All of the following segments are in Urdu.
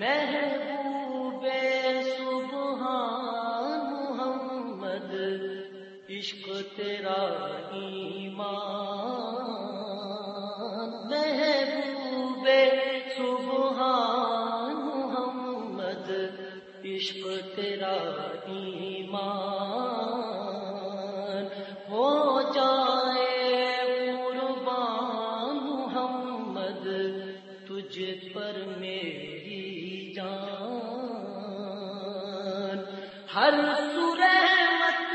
محبوب سبحان محمد، عشق تیرا ایمان۔ محبوب سبحان محمد، عشق تیرا ایمان۔ ہو جائے قربان محمد، تجھ پر میری جان۔ ہر رحمت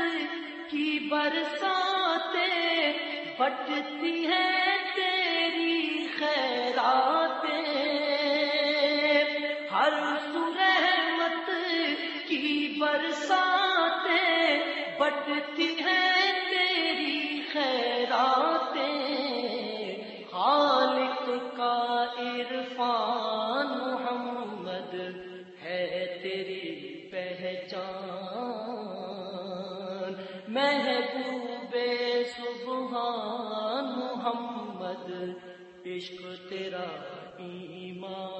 کی برساتیں بٹتی ہیں تیری خیراتیں۔ ہر رحمت کی برساتیں بٹتی ہیں تیری خیراتیں۔ خالق کا عرفان عشق تیرا ایمان۔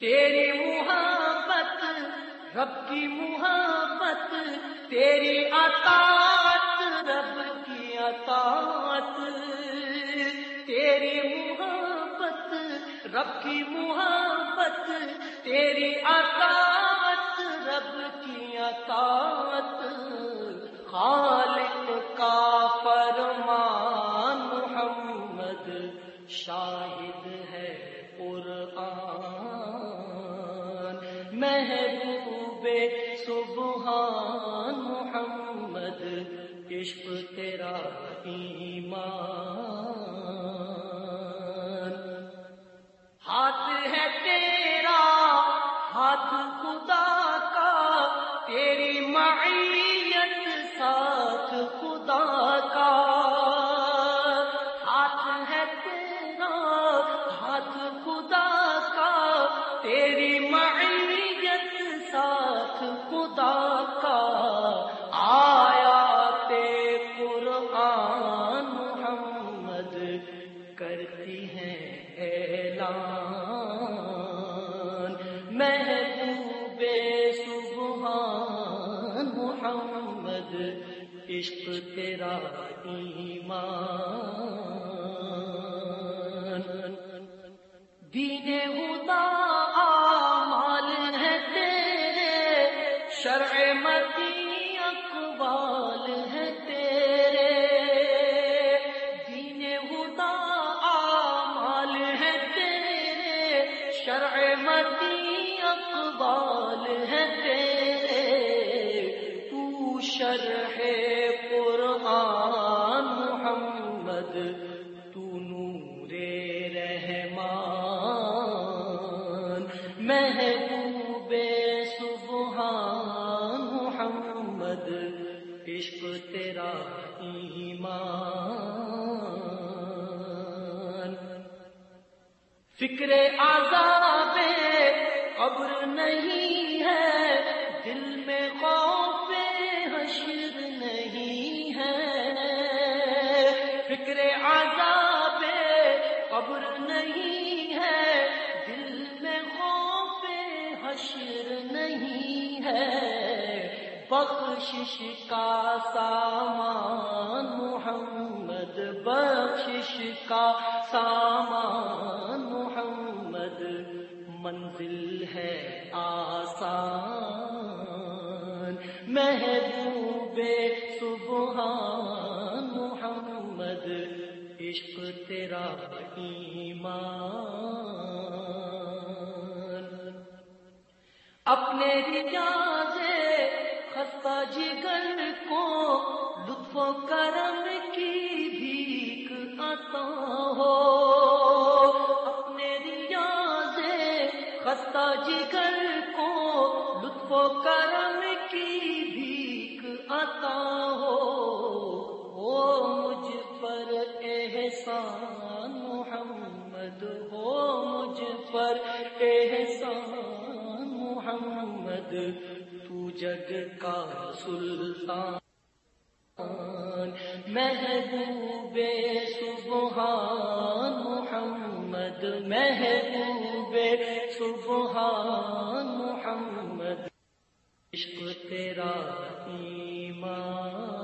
تیری محبت، رب کی محبت، تیری عطاعت رب کی عطاعت تیری محبت، رب کی محبت، تیری عطاعت رب کی عطاعت محبوب سبحان محمد، عشق تیرا ایمان۔ ہاتھ ہے تیرا، ہاتھ خدا کا، تیری معیت ساتھ خدا کا۔ ہاتھ ہے تیرا، ہاتھ خدا کا، تیری کرتی ہیں اعلان۔ محبوب سبحان محمد، عشق تیرا ایمان۔ دین خدا مال ہے تیرے، شرع شرع متی اقبال ہے تیرے۔ تو شرح قرآن محمد، تو نور رحمان۔ محبوب سبحان محمد، عشق تیرا ایمان۔ فکر آزاد نہیں ہے۔ دل میں خوف حشر نہیں ہے۔ فکر عذاب قبر نہیں ہے۔ دل میں خوف حشر نہیں ہے۔ بخشش کا سامان محمد، بخشش کا سامان محمد۔ منزل ہے۔ محبوب سبحان محمد، عشق تیرا ایمان۔ اپنے رجاز خستہ جگر کو لطف و کرم کی بھیک عطا ہو۔ اپنے ریاض خستہ جگر پر احسان محمد، تو جگ کا سلطان، محبوب سبحان محمد، محبوب سبحان محمد، عشق تیرا ایمان